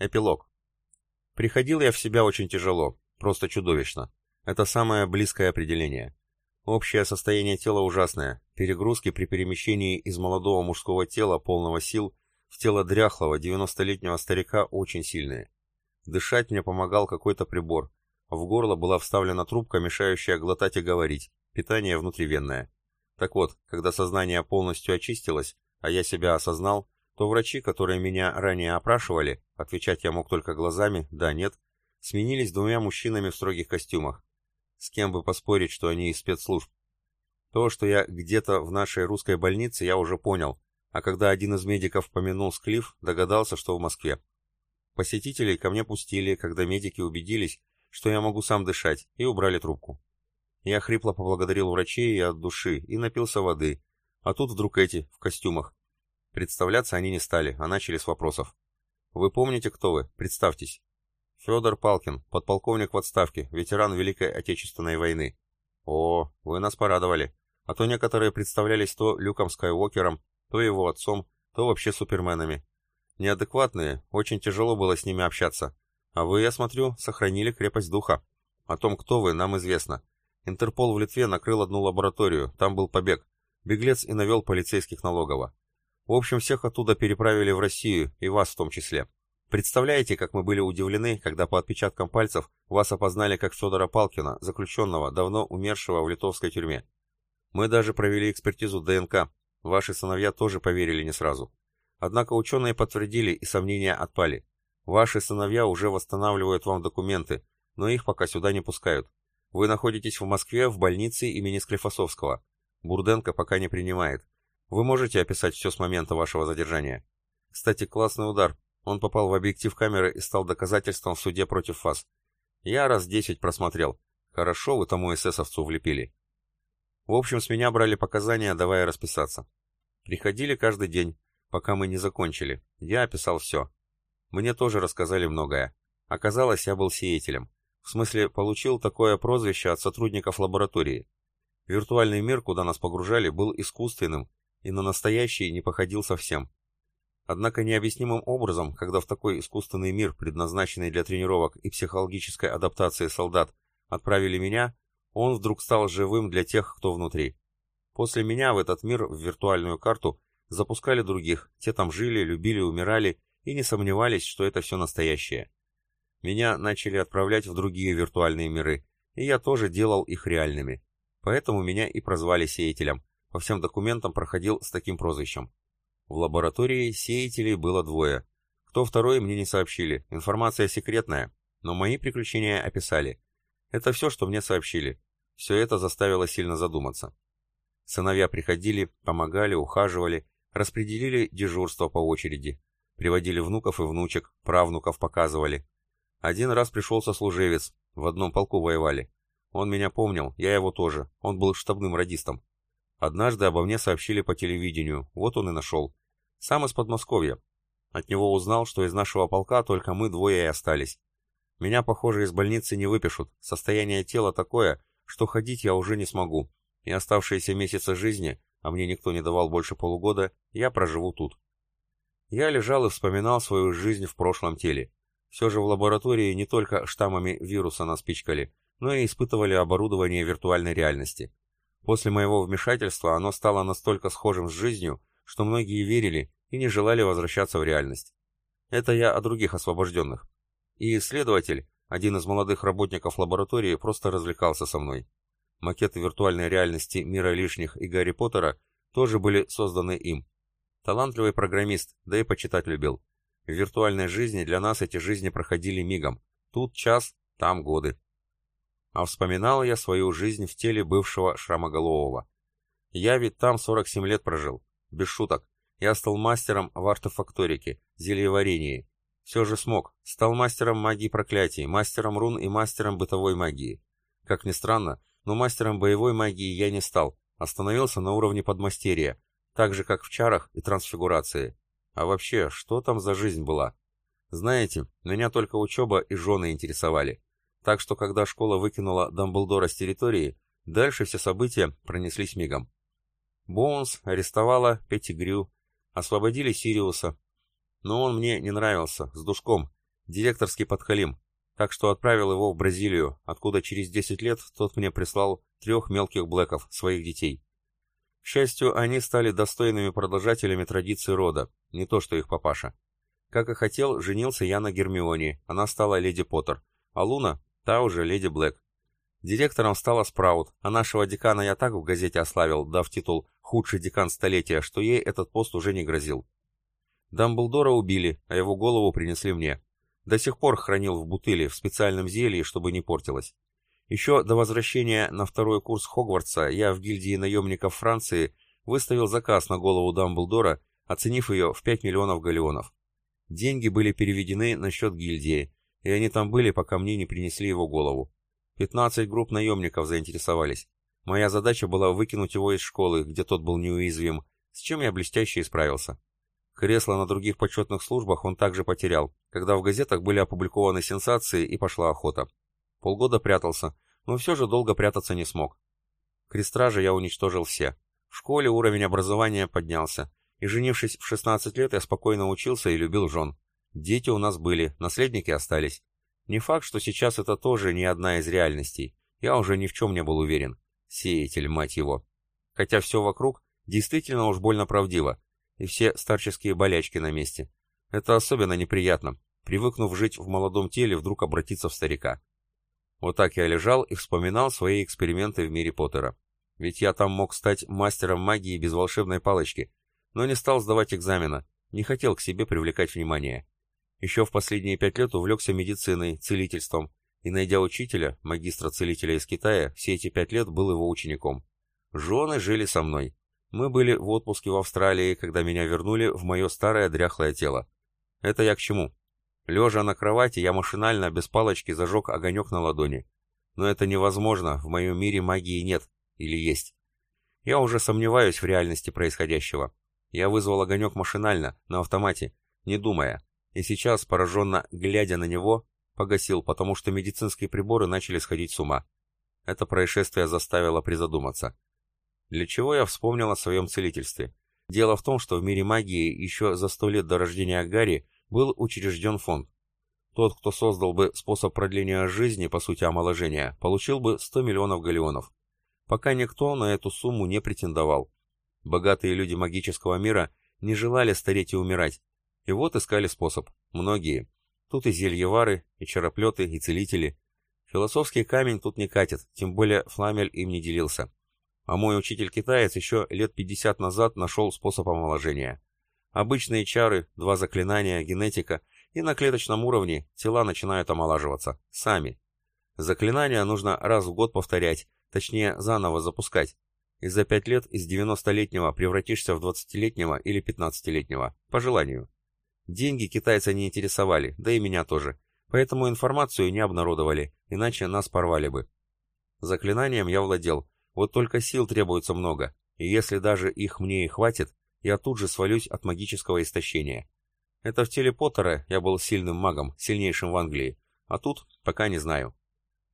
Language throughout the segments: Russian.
Эпилог. Приходил я в себя очень тяжело, просто чудовищно. Это самое близкое определение. Общее состояние тела ужасное, перегрузки при перемещении из молодого мужского тела, полного сил, в тело дряхлого, 90-летнего старика очень сильные. Дышать мне помогал какой-то прибор. В горло была вставлена трубка, мешающая глотать и говорить. Питание внутривенное. Так вот, когда сознание полностью очистилось, а я себя осознал, то врачи, которые меня ранее опрашивали, отвечать я мог только глазами, да, нет, сменились двумя мужчинами в строгих костюмах. С кем бы поспорить, что они из спецслужб? То, что я где-то в нашей русской больнице, я уже понял, а когда один из медиков помянул Склиф, догадался, что в Москве. Посетителей ко мне пустили, когда медики убедились, что я могу сам дышать, и убрали трубку. Я хрипло поблагодарил врачей и от души, и напился воды. А тут вдруг эти, в костюмах. Представляться они не стали, а начали с вопросов. «Вы помните, кто вы? Представьтесь». «Федор Палкин, подполковник в отставке, ветеран Великой Отечественной войны». «О, вы нас порадовали. А то некоторые представлялись то Люком Скайуокером, то его отцом, то вообще суперменами. Неадекватные, очень тяжело было с ними общаться. А вы, я смотрю, сохранили крепость духа. О том, кто вы, нам известно. Интерпол в Литве накрыл одну лабораторию, там был побег. Беглец и навел полицейских налогово. В общем, всех оттуда переправили в Россию, и вас в том числе. Представляете, как мы были удивлены, когда по отпечаткам пальцев вас опознали как Федора Палкина, заключенного, давно умершего в литовской тюрьме. Мы даже провели экспертизу ДНК. Ваши сыновья тоже поверили не сразу. Однако ученые подтвердили, и сомнения отпали. Ваши сыновья уже восстанавливают вам документы, но их пока сюда не пускают. Вы находитесь в Москве в больнице имени Склифосовского. Бурденко пока не принимает. Вы можете описать все с момента вашего задержания? Кстати, классный удар. Он попал в объектив камеры и стал доказательством в суде против вас. Я раз десять просмотрел. Хорошо вы тому эсэсовцу влепили. В общем, с меня брали показания, давая расписаться. Приходили каждый день, пока мы не закончили. Я описал все. Мне тоже рассказали многое. Оказалось, я был сеятелем. В смысле, получил такое прозвище от сотрудников лаборатории. Виртуальный мир, куда нас погружали, был искусственным и на настоящий не походил совсем. Однако необъяснимым образом, когда в такой искусственный мир, предназначенный для тренировок и психологической адаптации солдат, отправили меня, он вдруг стал живым для тех, кто внутри. После меня в этот мир, в виртуальную карту, запускали других, те там жили, любили, умирали и не сомневались, что это все настоящее. Меня начали отправлять в другие виртуальные миры, и я тоже делал их реальными. Поэтому меня и прозвали сеятелем. По всем документам проходил с таким прозвищем. В лаборатории сеятелей было двое. Кто второй, мне не сообщили. Информация секретная, но мои приключения описали. Это все, что мне сообщили. Все это заставило сильно задуматься. Сыновья приходили, помогали, ухаживали, распределили дежурство по очереди. Приводили внуков и внучек, правнуков показывали. Один раз пришел сослуживец, в одном полку воевали. Он меня помнил, я его тоже, он был штабным радистом. Однажды обо мне сообщили по телевидению, вот он и нашел. Сам из Подмосковья. От него узнал, что из нашего полка только мы двое и остались. Меня, похоже, из больницы не выпишут, состояние тела такое, что ходить я уже не смогу, и оставшиеся месяцы жизни, а мне никто не давал больше полугода, я проживу тут. Я лежал и вспоминал свою жизнь в прошлом теле. Все же в лаборатории не только штаммами вируса нас пичкали, но и испытывали оборудование виртуальной реальности. После моего вмешательства оно стало настолько схожим с жизнью, что многие верили и не желали возвращаться в реальность. Это я о других освобожденных. И исследователь, один из молодых работников лаборатории, просто развлекался со мной. Макеты виртуальной реальности «Мира лишних» и «Гарри Поттера» тоже были созданы им. Талантливый программист, да и почитать любил. В виртуальной жизни для нас эти жизни проходили мигом. Тут час, там годы. А вспоминал я свою жизнь в теле бывшего шрамоголового. Я ведь там 47 лет прожил. Без шуток. Я стал мастером в артефакторике, зельеварении. Все же смог. Стал мастером магии проклятий, мастером рун и мастером бытовой магии. Как ни странно, но мастером боевой магии я не стал. Остановился на уровне подмастерья, так же, как в чарах и трансфигурации. А вообще, что там за жизнь была? Знаете, меня только учеба и жены интересовали. Так что, когда школа выкинула Дамблдора с территории, дальше все события пронеслись мигом. Боунс арестовала Петтигрю, освободили Сириуса. Но он мне не нравился, с душком, Директорский подхалим, так что отправил его в Бразилию, откуда через 10 лет тот мне прислал трех мелких блэков, своих детей. К счастью, они стали достойными продолжателями традиций рода, не то что их папаша. Как и хотел, женился я на Гермионе, она стала леди Поттер, а Луна, та уже леди Блэк. Директором стала Спраут, а нашего декана я так в газете ославил, дав титул «Худший декан столетия», что ей этот пост уже не грозил. Дамблдора убили, а его голову принесли мне. До сих пор хранил в бутыле, в специальном зелье, чтобы не портилось. Еще до возвращения на второй курс Хогвартса я в гильдии наемников Франции выставил заказ на голову Дамблдора, оценив ее в 5 миллионов галеонов. Деньги были переведены на счет гильдии, и они там были, пока мне не принесли его голову. 15 групп наемников заинтересовались. Моя задача была выкинуть его из школы, где тот был неуязвим, с чем я блестяще исправился. Кресло на других почетных службах он также потерял, когда в газетах были опубликованы сенсации и пошла охота. Полгода прятался, но все же долго прятаться не смог. Крестражи я уничтожил все. В школе уровень образования поднялся, и женившись в 16 лет, я спокойно учился и любил жен. Дети у нас были, наследники остались. Не факт, что сейчас это тоже не одна из реальностей. Я уже ни в чем не был уверен. Сеятель, мать его. Хотя все вокруг действительно уж больно правдиво, и все старческие болячки на месте. Это особенно неприятно, привыкнув жить в молодом теле, вдруг обратиться в старика. Вот так я лежал и вспоминал свои эксперименты в мире Поттера. Ведь я там мог стать мастером магии без волшебной палочки, но не стал сдавать экзамена, не хотел к себе привлекать внимание. Еще в последние пять лет увлекся медициной, целительством, и, найдя учителя, магистра-целителя из Китая, все эти пять лет был его учеником. Жены жили со мной. Мы были в отпуске в Австралии, когда меня вернули в мое старое дряхлое тело. Это я к чему? Лежа на кровати, я машинально, без палочки, зажег огонек на ладони. Но это невозможно, в моем мире магии нет. Или есть. Я уже сомневаюсь в реальности происходящего. Я вызвал огонек машинально, на автомате, не думая и сейчас, пораженно глядя на него, погасил, потому что медицинские приборы начали сходить с ума. Это происшествие заставило призадуматься. Для чего я вспомнил о своем целительстве? Дело в том, что в мире магии еще за сто лет до рождения Гарри был учрежден фонд. Тот, кто создал бы способ продления жизни, по сути омоложения, получил бы 100 миллионов галеонов. Пока никто на эту сумму не претендовал. Богатые люди магического мира не желали стареть и умирать, и вот искали способ. Многие. Тут и зельевары, и чароплеты, и целители. Философский камень тут не катит, тем более Фламель им не делился. А мой учитель-китаец еще лет 50 назад нашел способ омоложения. Обычные чары, два заклинания, генетика, и на клеточном уровне тела начинают омолаживаться. Сами. Заклинания нужно раз в год повторять, точнее заново запускать. И за пять лет из 90-летнего превратишься в 20-летнего или 15-летнего, по желанию. Деньги китайца не интересовали, да и меня тоже. Поэтому информацию не обнародовали, иначе нас порвали бы. Заклинанием я владел, вот только сил требуется много, и если даже их мне и хватит, я тут же свалюсь от магического истощения. Это в теле Поттера я был сильным магом, сильнейшим в Англии, а тут пока не знаю.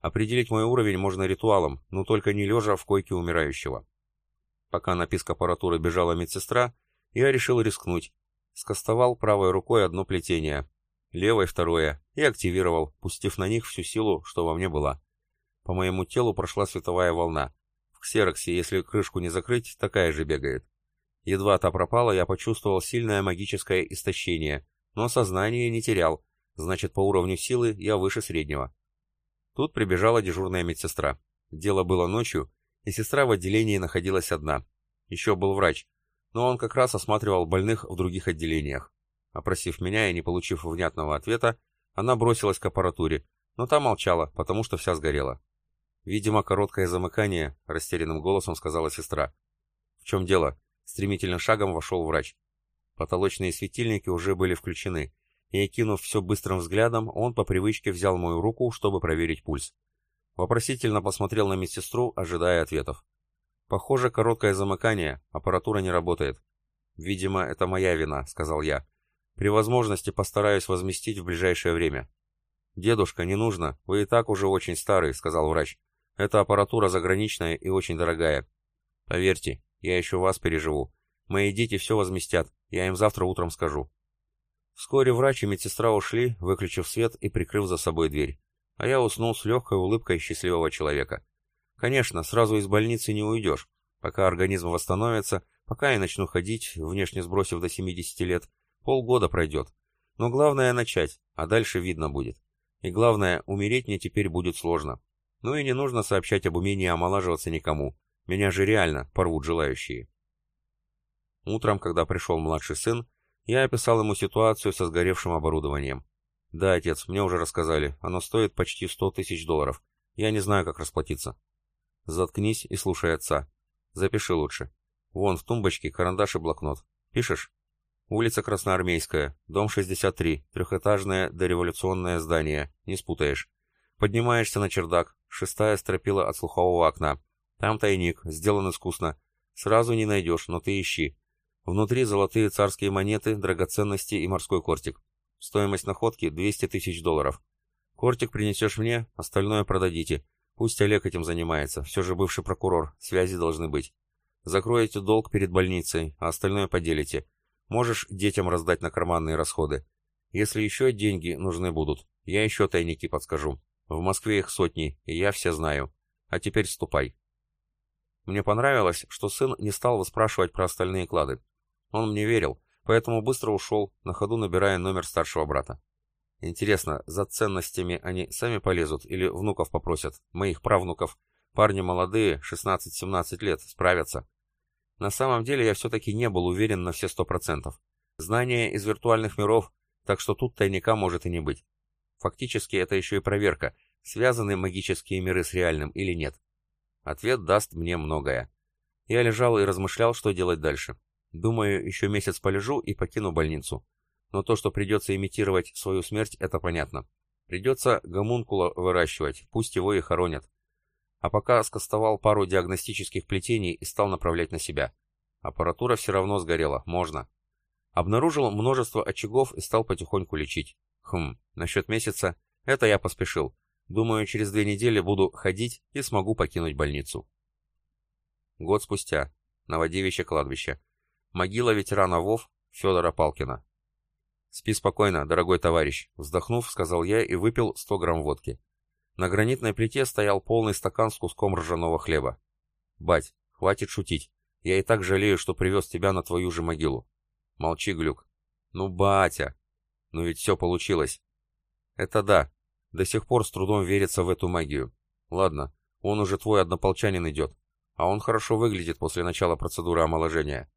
Определить мой уровень можно ритуалом, но только не лежа в койке умирающего. Пока на писк аппаратуры бежала медсестра, я решил рискнуть скостовал правой рукой одно плетение, левой второе, и активировал, пустив на них всю силу, что во мне была. По моему телу прошла световая волна. В ксероксе, если крышку не закрыть, такая же бегает. Едва та пропала, я почувствовал сильное магическое истощение, но сознание не терял, значит, по уровню силы я выше среднего. Тут прибежала дежурная медсестра. Дело было ночью, и сестра в отделении находилась одна. Еще был врач, но он как раз осматривал больных в других отделениях. Опросив меня и не получив внятного ответа, она бросилась к аппаратуре, но та молчала, потому что вся сгорела. «Видимо, короткое замыкание», — растерянным голосом сказала сестра. «В чем дело?» Стремительным шагом вошел врач. Потолочные светильники уже были включены, и, окинув все быстрым взглядом, он по привычке взял мою руку, чтобы проверить пульс. Вопросительно посмотрел на медсестру, ожидая ответов. Похоже, короткое замыкание, аппаратура не работает. Видимо, это моя вина, сказал я. При возможности постараюсь возместить в ближайшее время. Дедушка, не нужно, вы и так уже очень старый, сказал врач. Эта аппаратура заграничная и очень дорогая. Поверьте, я еще вас переживу. Мои дети все возместят, я им завтра утром скажу. Вскоре врач и медсестра ушли, выключив свет и прикрыв за собой дверь. А я уснул с легкой улыбкой счастливого человека. Конечно, сразу из больницы не уйдешь. Пока организм восстановится, пока я начну ходить, внешне сбросив до 70 лет, полгода пройдет. Но главное начать, а дальше видно будет. И главное, умереть мне теперь будет сложно. Ну и не нужно сообщать об умении омолаживаться никому. Меня же реально порвут желающие. Утром, когда пришел младший сын, я описал ему ситуацию со сгоревшим оборудованием. «Да, отец, мне уже рассказали. Оно стоит почти сто тысяч долларов. Я не знаю, как расплатиться». «Заткнись и слушай отца. Запиши лучше. Вон в тумбочке карандаш и блокнот. Пишешь?» «Улица Красноармейская, дом 63, трехэтажное дореволюционное здание. Не спутаешь. Поднимаешься на чердак, шестая стропила от слухового окна. Там тайник, сделан искусно. Сразу не найдешь, но ты ищи. Внутри золотые царские монеты, драгоценности и морской кортик. Стоимость находки 200 тысяч долларов. Кортик принесешь мне, остальное продадите. Пусть Олег этим занимается, все же бывший прокурор, связи должны быть. Закроете долг перед больницей, а остальное поделите. Можешь детям раздать на карманные расходы. Если еще деньги нужны будут, я еще тайники подскажу. В Москве их сотни, и я все знаю. А теперь ступай. Мне понравилось, что сын не стал выспрашивать про остальные клады. Он мне верил, поэтому быстро ушел, на ходу набирая номер старшего брата. Интересно, за ценностями они сами полезут или внуков попросят, моих правнуков? Парни молодые, 16-17 лет, справятся. На самом деле я все-таки не был уверен на все сто процентов. Знания из виртуальных миров, так что тут тайника может и не быть. Фактически это еще и проверка, связаны магические миры с реальным или нет. Ответ даст мне многое. Я лежал и размышлял, что делать дальше. Думаю, еще месяц полежу и покину больницу. Но то, что придется имитировать свою смерть, это понятно. Придется гомункула выращивать, пусть его и хоронят. А пока скостовал пару диагностических плетений и стал направлять на себя. Аппаратура все равно сгорела, можно. Обнаружил множество очагов и стал потихоньку лечить. Хм, насчет месяца, это я поспешил. Думаю, через две недели буду ходить и смогу покинуть больницу. Год спустя. Новодевичье кладбище. Могила ветерана ВОВ Федора Палкина. «Спи спокойно, дорогой товарищ», — вздохнув, сказал я и выпил 100 грамм водки. На гранитной плите стоял полный стакан с куском ржаного хлеба. «Бать, хватит шутить. Я и так жалею, что привез тебя на твою же могилу». «Молчи, Глюк». «Ну, батя!» «Ну ведь все получилось». «Это да. До сих пор с трудом верится в эту магию. Ладно, он уже твой однополчанин идет. А он хорошо выглядит после начала процедуры омоложения.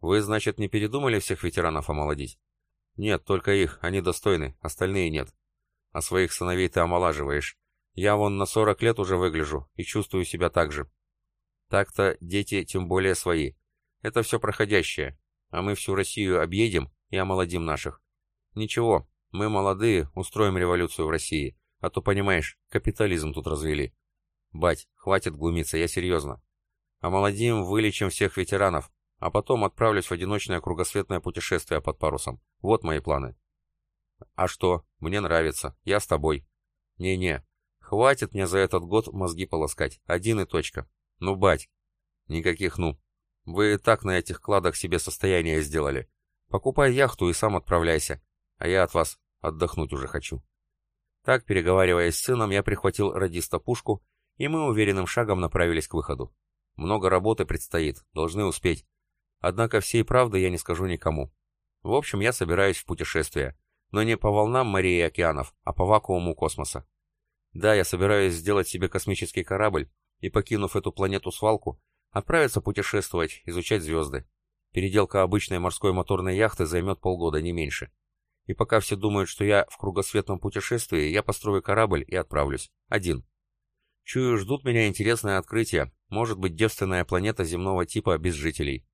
Вы, значит, не передумали всех ветеранов омолодить? Нет, только их, они достойны, остальные нет. А своих сыновей ты омолаживаешь. Я вон на 40 лет уже выгляжу и чувствую себя так же. Так-то дети тем более свои. Это все проходящее. А мы всю Россию объедем и омолодим наших. Ничего, мы молодые, устроим революцию в России. А то, понимаешь, капитализм тут развели. Бать, хватит глумиться, я серьезно. Омолодим, вылечим всех ветеранов, а потом отправлюсь в одиночное кругосветное путешествие под парусом. Вот мои планы. А что? Мне нравится. Я с тобой. Не-не. Хватит мне за этот год мозги полоскать. Один и точка. Ну, бать. Никаких «ну». Вы и так на этих кладах себе состояние сделали. Покупай яхту и сам отправляйся. А я от вас отдохнуть уже хочу. Так, переговариваясь с сыном, я прихватил радиста пушку, и мы уверенным шагом направились к выходу. Много работы предстоит, должны успеть. Однако всей правды я не скажу никому. В общем, я собираюсь в путешествие. Но не по волнам морей и океанов, а по вакууму космоса. Да, я собираюсь сделать себе космический корабль и, покинув эту планету-свалку, отправиться путешествовать, изучать звезды. Переделка обычной морской моторной яхты займет полгода, не меньше. И пока все думают, что я в кругосветном путешествии, я построю корабль и отправлюсь. Один. Чую, ждут меня интересные открытия. Может быть, девственная планета земного типа без жителей.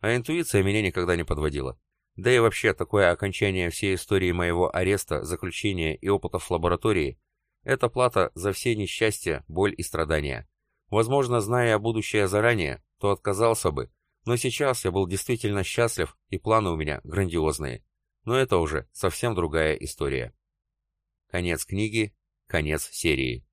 А интуиция меня никогда не подводила. Да и вообще, такое окончание всей истории моего ареста, заключения и опытов в лаборатории – это плата за все несчастья, боль и страдания. Возможно, зная будущее заранее, то отказался бы, но сейчас я был действительно счастлив, и планы у меня грандиозные. Но это уже совсем другая история. Конец книги, конец серии.